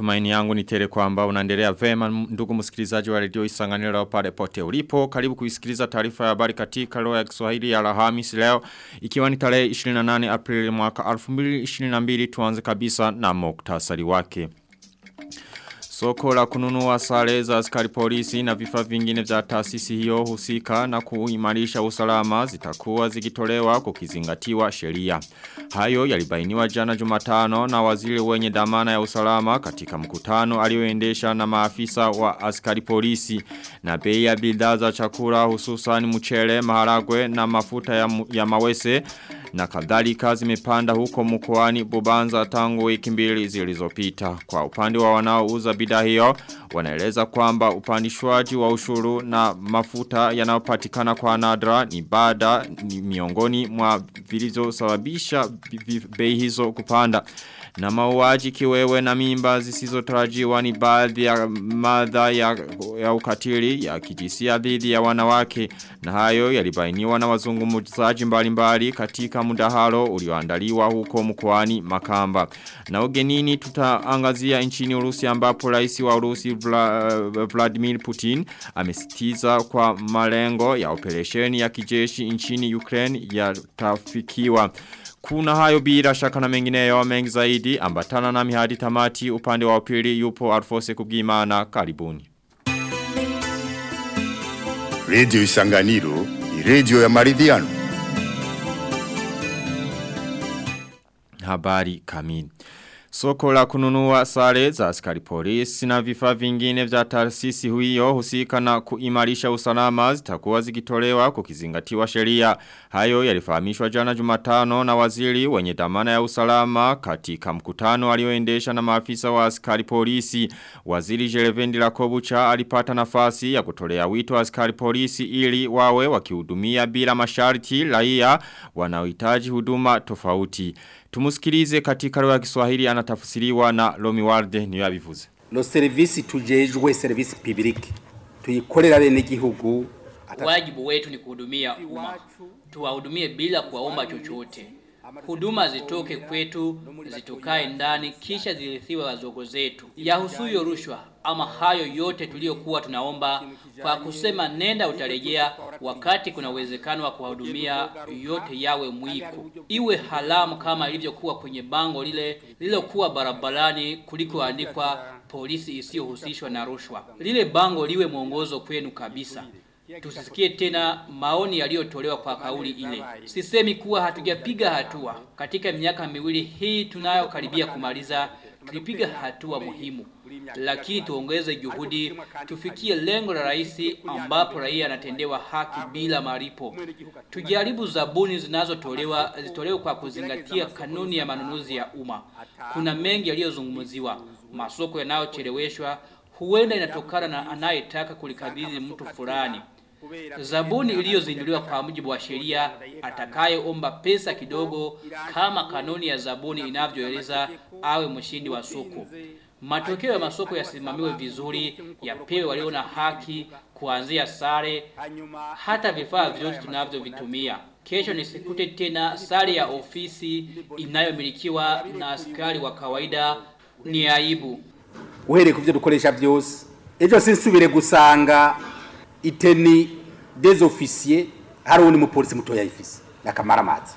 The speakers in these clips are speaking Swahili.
Matumaini yangu ni tele kwamba unaendelea vema ndugu msikilizaji wa redio isanganiro pale pote ulipo. Karibu kuisikiliza taarifa ya habari katika leo ya Kiswahili ya Alhamisi leo ikiwa ni tarehe 28 Aprili mwaka 2022 tuanze kabisa na muktasari wake. Soko la kununua sare za askari polisi na vifaa vingine vya taasisi hiyo husika na kuimarisha usalama zitakuwa zikitolewa kukizingatiwa sheria. Hayo yalibainiwa jana Jumatano na waziri wenye damana ya usalama katika mkutano alioendesha na maafisa wa askari polisi na bei ya bidhaa za chakula hususan mchele, maharagwe na mafuta ya, ya mawese na kadhalika zimepanda huko mkoani Bubanza tangu wiki mbili zilizopita. Kwa upande wa wanaouza bidhaa hiyo, wanaeleza kwamba upandishwaji wa ushuru na mafuta yanayopatikana kwa nadra ni bada ni miongoni mwa vilizosababisha bei hizo kupanda. Na mauaji kiwewe na mimba zisizotarajiwa ni baadhi ya madha ya, ya ukatili ya kijisia dhidi ya wanawake na hayo yalibainiwa na wazungumzaji mbalimbali katika mudahalo ulioandaliwa huko mkoani Makamba. Na ugenini tutaangazia nchini Urusi ambapo rais wa Urusi Vla, Vladimir Putin amesitiza kwa malengo ya operesheni ya kijeshi nchini Ukraine yatafikiwa. Kuna hayo bila shaka na mengineyo mengi zaidi ambatana na mihadi tamati upande wa upili yupo Alfose Kubwimana karibuni. Radio Isanganiro ni redio ya maridhiano. Habari kamili. Soko la kununua sare za askari polisi na vifaa vingine vya taasisi huyo husika na kuimarisha usalama zitakuwa zikitolewa kukizingatiwa sheria. Hayo yalifahamishwa jana Jumatano na waziri wenye damana ya usalama katika mkutano alioendesha na maafisa wa askari polisi. Waziri Jerevendi Lakobucha alipata nafasi ya kutolea wito askari polisi ili wawe wakihudumia bila masharti raia wanaohitaji huduma tofauti. Tumusikilize katika lugha ya Kiswahili anatafsiriwa na Lomi Warde niyo yabivuze. Lo service tujejwe service public tuyikorera bene gihugu Wajibu wetu ni kuhudumia umma. Tuwahudumie bila kuwaomba chochote. Huduma zitoke kwetu, zitokae ndani kisha zirithiwe wazogo zetu. Yahusuyo rushwa ama hayo yote tuliyokuwa tunaomba kwa kusema nenda utarejea wakati kuna uwezekano wa kuwahudumia yote yawe mwiko. Iwe halamu kama ilivyokuwa kwenye bango lile lililokuwa barabarani kulikoandikwa polisi isiyohusishwa na rushwa. Lile bango liwe mwongozo kwenu kabisa. Tusisikie tena maoni yaliyotolewa kwa kauli ile. Sisemi kuwa hatujapiga hatua. Katika miaka miwili hii tunayokaribia kumaliza, tulipiga hatua muhimu. Lakini tuongeze juhudi, tufikie lengo la rais ambapo raia anatendewa haki bila malipo. Tujaribu zabuni zinazotolewa zitolewe kwa kuzingatia kanuni ya manunuzi ya umma. Kuna mengi yaliyozungumziwa. Masoko yanayocheleweshwa huenda inatokana na anayetaka kulikabidhi mtu fulani. Zabuni iliyozinduliwa kwa mujibu wa sheria atakayeomba pesa kidogo kama kanuni ya zabuni inavyoeleza awe mshindi wa soko. Matokeo ya masoko yasimamiwe vizuri, yapewe walio na haki kuanzia sare hata vifaa vyote tunavyovitumia. Kesho nisikute tena sare ya ofisi inayomilikiwa na askari wa kawaida ni aibu. uhereye kuvyo dukoresha byose ejo sinsubire gusanga iteni des officiers hari undi mupolisi mutoya ifise mazi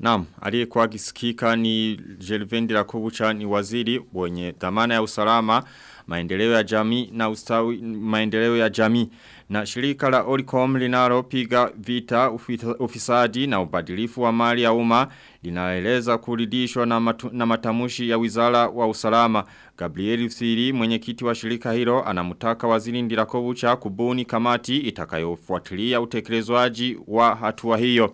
Naam, aliyekuwa akisikika ni Jelvendi Rakobucha ni waziri mwenye damana ya usalama, maendeleo ya jamii na ustawi maendeleo ya jamii. Na shirika la Oricom linalopiga vita ufisadi na ubadilifu wa mali ya umma linaeleza kuridhishwa na, na matamushi ya wizara wa usalama. Gabriel Siri mwenyekiti wa shirika hilo anamtaka waziri Ndirakobucha kubuni kamati itakayofuatilia utekelezwaji wa hatua hiyo.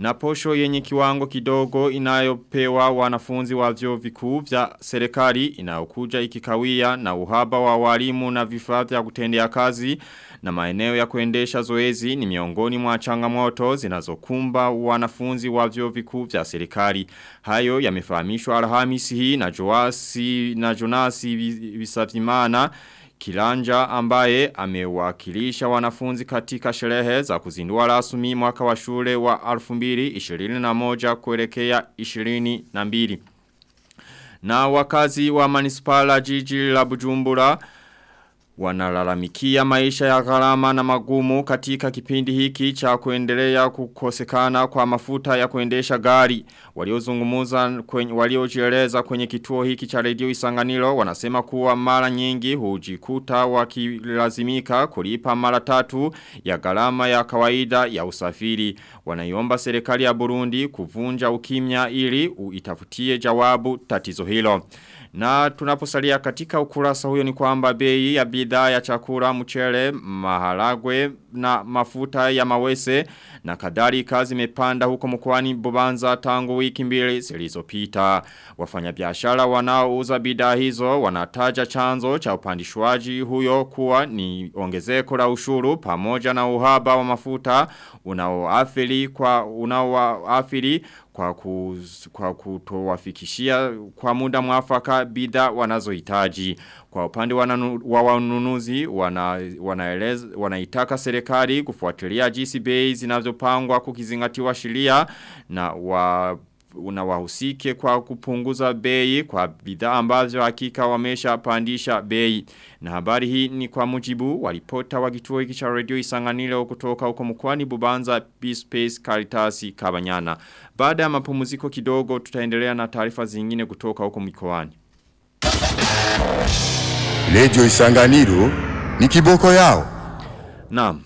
Na posho yenye kiwango kidogo inayopewa wanafunzi wa vyo vikuu vya serikali inayokuja ikikawia na uhaba wa walimu na vifaa vya kutendea kazi na maeneo ya kuendesha zoezi ni miongoni mwa changamoto zinazokumba wanafunzi wa vyo vikuu vya serikali. Hayo yamefahamishwa Alhamisi hii na Joasi na Jonasi Bisavimana Kilanja ambaye amewakilisha wanafunzi katika sherehe za kuzindua rasmi mwaka wa shule wa 2021 kuelekea 22. Na wakazi wa manispala jiji la Bujumbura wanalalamikia maisha ya gharama na magumu katika kipindi hiki cha kuendelea kukosekana kwa mafuta ya kuendesha gari. Waliozungumuza kwenye waliojieleza kwenye kituo hiki cha redio Isanganiro wanasema kuwa mara nyingi hujikuta wakilazimika kulipa mara tatu ya gharama ya kawaida ya usafiri. Wanaiomba serikali ya Burundi kuvunja ukimya ili itafutie jawabu tatizo hilo. Na tunaposalia katika ukurasa huyo ni kwamba bei ya bidhaa ya chakula, mchele, maharagwe na mafuta ya mawese na kadhalika zimepanda huko mkoani Bubanza tangu wiki mbili zilizopita. Wafanyabiashara wanaouza bidhaa hizo wanataja chanzo cha upandishwaji huyo kuwa ni ongezeko la ushuru pamoja na uhaba wa mafuta unaoathiri kwa unaoathiri kwa kuz, kwa kutowafikishia kwa muda mwafaka bidhaa wanazohitaji. Kwa upande wa wanunuzi wana, wanaeleza wanaitaka serikali kufuatilia jinsi bei zinazopangwa kukizingatiwa sheria na wa unawahusike kwa kupunguza bei kwa bidhaa ambazo hakika wamesha pandisha bei. Na habari hii ni kwa mujibu walipota wa kituo hiki cha radio isanganilo kutoka huko mkwani Bubanza B-Space Karitasi Kabanyana. Baada ya mapumziko kidogo tutaendelea na taarifa zingine kutoka huko mikoani. Radio isanganilo ni kiboko yao. Naam.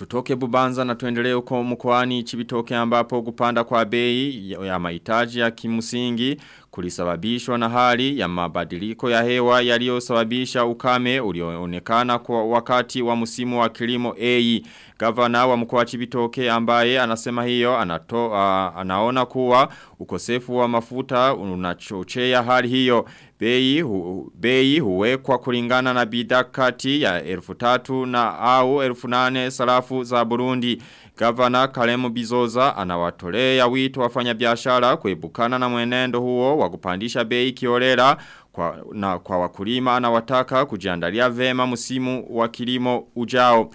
Tutoke bubanza na tuendelee uko mkwani chibitoke ambapo kupanda kwa bei ya mahitaji ya kimusingi kulisababishwa na hali ya mabadiliko ya hewa yaliyosababisha ukame ulioonekana kwa wakati wa musimu wa kilimo A. Gavana wa mkoa Chibitoke ambaye anasema hiyo anato, uh, anaona kuwa ukosefu wa mafuta unachochea hali hiyo. Bei, hu, bei huwekwa kulingana na bidhaa kati ya elfu tatu na au elfu nane sarafu za Burundi. Gavana Kalemu Bizoza anawatolea wito wafanya biashara kuebukana na mwenendo huo wa kupandisha bei kiolera kwa, na kwa wakulima na wataka kujiandalia vema msimu wa kilimo ujao.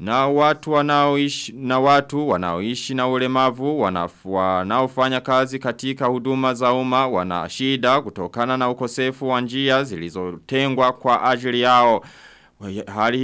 Na watu wanaoishi na watu wanaoishi na ulemavu wanaofanya kazi katika huduma za umma wana shida kutokana na ukosefu wa njia zilizotengwa kwa ajili yao. Hali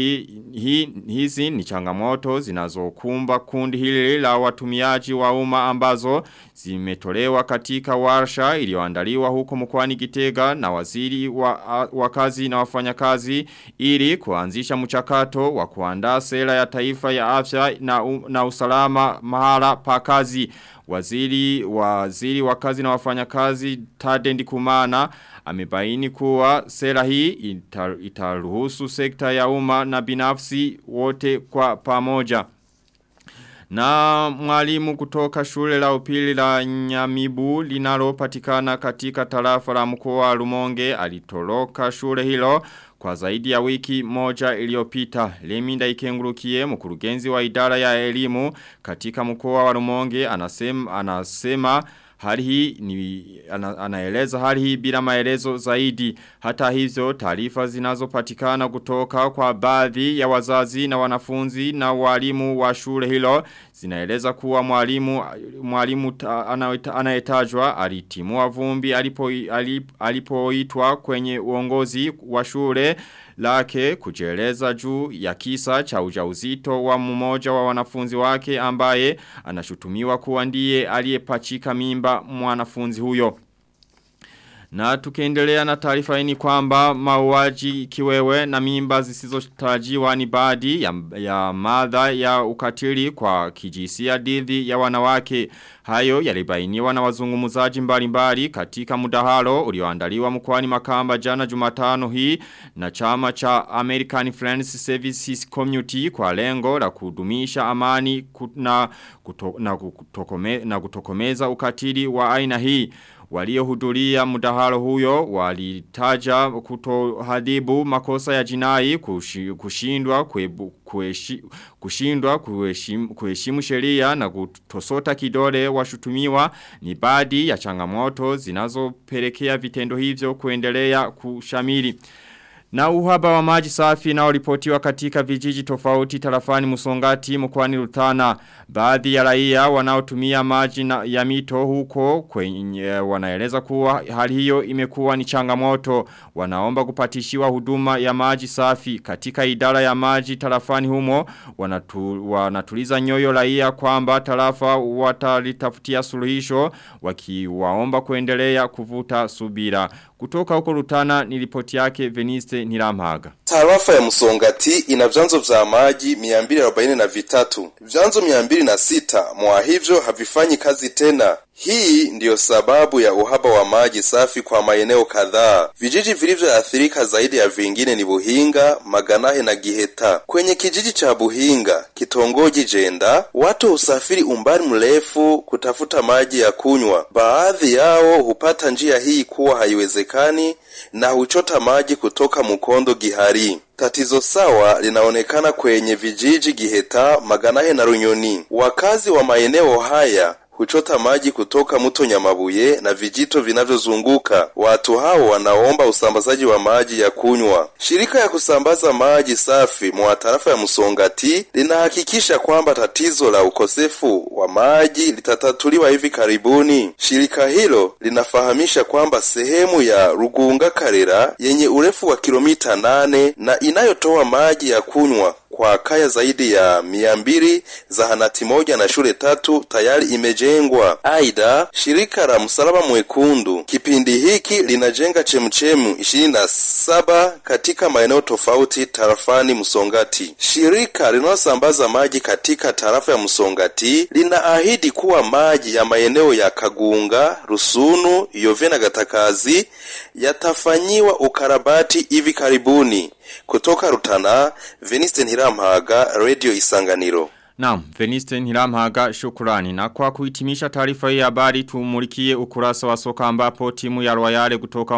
hii, hizi ni changamoto zinazokumba kundi hili la watumiaji wa umma ambazo zimetolewa katika warsha iliyoandaliwa huko mkoani kitega na waziri wa, wa kazi na wafanyakazi ili kuanzisha mchakato wa kuandaa sera ya taifa ya afya na, na usalama mahala pa kazi. Waziri waziri wa kazi na wafanyakazi Tade Ndikumana amebaini kuwa sera hii itaruhusu sekta ya umma na binafsi wote kwa pamoja. Na mwalimu kutoka shule la upili la Nyamibu linalopatikana katika tarafa la mkua wa Rumonge alitoroka shule hilo kwa zaidi ya wiki moja iliyopita. Leminda Ikengurukie mkurugenzi wa idara ya elimu katika mkoa wa Rumonge anasema anasema hali hii ni ana, anaeleza hali hii bila maelezo zaidi. Hata hivyo taarifa zinazopatikana kutoka kwa baadhi ya wazazi na wanafunzi na walimu wa shule hilo zinaeleza kuwa mwalimu mwalimu anayetajwa alitimua vumbi alipoitwa alipo, alipo kwenye uongozi wa shule lake kujeleza juu ya kisa cha ujauzito wa mmoja wa wanafunzi wake ambaye anashutumiwa kuwa ndiye aliyepachika mimba mwanafunzi huyo. Na tukiendelea na taarifa hii ni kwamba mauaji kiwewe na mimba zisizotarajiwa ni baadhi ya, ya madha ya ukatili kwa kijisia dhidi ya wanawake. Hayo yalibainiwa na wazungumuzaji mbalimbali katika mudahalo ulioandaliwa mkoani Makamba jana Jumatano hii na chama cha American Friends Services Community kwa lengo la kudumisha amani na, kuto, na, kutokome, na kutokomeza ukatili wa aina hii. Waliohudhuria mdahalo huyo walitaja kutohadhibu makosa ya jinai kushindwa kushindwa kuheshimu sheria na kutosota kidole washutumiwa ni baadhi ya changamoto zinazopelekea vitendo hivyo kuendelea kushamiri. Na uhaba wa maji safi na ripotiwa katika vijiji tofauti tarafani musongati mkwani rutana. Baadhi ya raia wanaotumia maji na, ya mito huko kwenye wanaeleza kuwa hali hiyo imekuwa ni changamoto. Wanaomba kupatishiwa huduma ya maji safi katika idara ya maji tarafani humo. Wanatu, wanatuliza nyoyo raia kwamba tarafa watalitafutia suluhisho wakiwaomba kuendelea kuvuta subira. Kutoka huko rutana nilipoti yake Veniste Niramaga. Tarafa ya Musongati ina vyanzo vya maji 243. Vyanzo 206 mwa hivyo havifanyi kazi tena. Hii ndiyo sababu ya uhaba wa maji safi kwa maeneo kadhaa. Vijiji vilivyoathirika zaidi ya vingine ni Buhinga, Maganahe na Giheta. Kwenye kijiji cha Buhinga, kitongoji Jenda, watu husafiri umbali mrefu kutafuta maji ya kunywa. Baadhi yao hupata njia hii kuwa haiwezekani na huchota maji kutoka Mukondo Gihari. Tatizo sawa linaonekana kwenye vijiji Giheta, Maganahe na Runyoni. Wakazi wa maeneo haya huchota maji kutoka mto Nyamabuye na vijito vinavyozunguka. Watu hao wanaomba usambazaji wa maji ya kunywa. Shirika ya kusambaza maji safi mwa tarafa ya Musongati linahakikisha kwamba tatizo la ukosefu wa maji litatatuliwa hivi karibuni. Shirika hilo linafahamisha kwamba sehemu ya Rugunga Karera yenye urefu wa kilomita nane na inayotoa maji ya kunywa kwa kaya zaidi ya mia mbili zahanati moja na shule tatu tayari imejengwa. Aidha, shirika la Msalaba Mwekundu kipindi hiki linajenga chemchemu ishirini na saba katika maeneo tofauti tarafani Msongati. Shirika linalosambaza maji katika tarafa ya Msongati linaahidi kuwa maji ya maeneo ya Kagunga, Rusunu, Yovena, Gatakazi yatafanyiwa ukarabati hivi karibuni. Kutoka Rutana, Veniste Ntirampaga, Radio Isanganiro. Naam, Veniste Ntirampaga, shukurani. Na kwa kuhitimisha taarifa hii habari tumulikie ukurasa wa soka ambapo timu ya Royale kutoka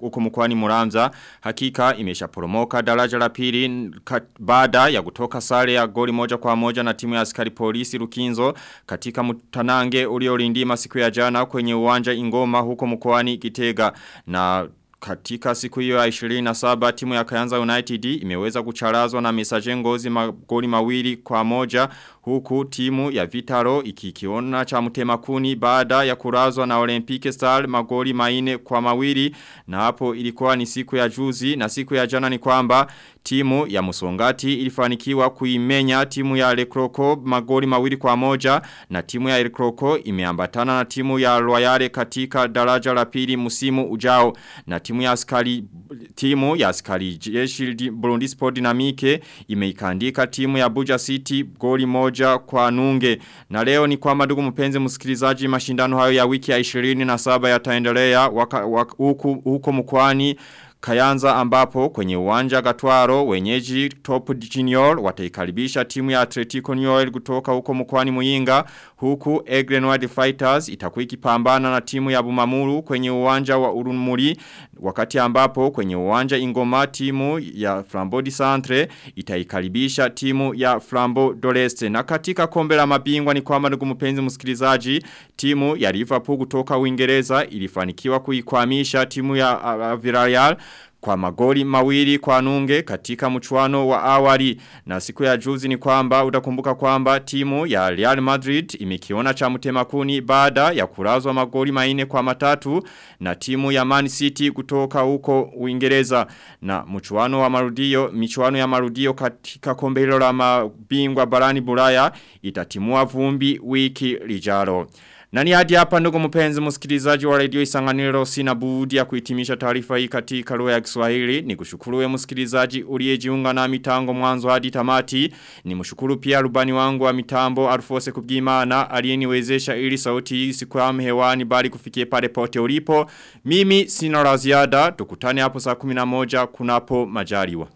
huko mkoani Muramza hakika imeshaporomoka daraja la pili baada ya kutoka sare ya goli moja kwa moja na timu ya askari polisi Rukinzo katika mtanange uliolindima siku ya jana kwenye uwanja Ingoma huko mkoani Kitega na katika siku hiyo ya 27 timu ya Kayanza United imeweza kucharazwa na mesaje ngozi magoli mawili kwa moja huku timu ya Vitaro ikikiona cha mutemakuni baada ya kurazwa na Olympique Star magoli maine kwa mawili. Na hapo ilikuwa ni siku ya juzi na siku ya jana ni kwamba timu ya Musongati ilifanikiwa kuimenya timu ya Lekroko magoli mawili kwa moja. Na timu ya Lekroko imeambatana na timu ya Royale katika daraja la pili musimu ujao. Na timu ya askari timu ya askari jeshi Burundi Sport imeikandika timu ya Buja City goli moja kwa nunge. Na leo ni kwa madugu mpenzi musikilizaji mashindano hayo ya wiki ya 27 yataendelea huko mkwani Kayanza ambapo kwenye uwanja Gatwaro wenyeji Top Junior wataikaribisha timu ya Atletico Newell kutoka huko mkwani Muyinga huku Egrenward Fighters itakuwa ikipambana na timu ya Bumamuru kwenye uwanja wa Urumuri wakati ambapo kwenye uwanja Ingoma timu ya Flambeau di Centre itaikaribisha timu ya Flambeau Doreste. Na katika kombe la mabingwa ni kwamba ndugu mpenzi msikilizaji timu ya Liverpool kutoka Uingereza ilifanikiwa kuikwamisha timu ya uh, Villarreal kwa magoli mawili kwa nunge katika mchuano wa awali. Na siku ya juzi ni kwamba utakumbuka kwamba timu ya Real Madrid imikiona cha mtemakuni bada ya kurazwa magoli maine kwa matatu na timu ya Man City kutoka huko Uingereza. Na mchuano wa marudio michuano ya marudio katika kombe hilo la mabingwa barani buraya itatimua vumbi wiki lijalo na ni hadi hapa ndugu mpenzi msikilizaji wa radio isanganiro sina budi ya kuhitimisha taarifa hii katika lugha ya Kiswahili. Ni kushukuru we msikilizaji uliyejiunga na mitango mwanzo hadi tamati. Ni mshukuru pia rubani wangu wa mitambo Alfose Kubgimana aliyeniwezesha ili sauti hii sikwame hewani bali kufikie pale pote ulipo. Mimi sina la ziada tukutane hapo saa 11 kunapo majaliwa.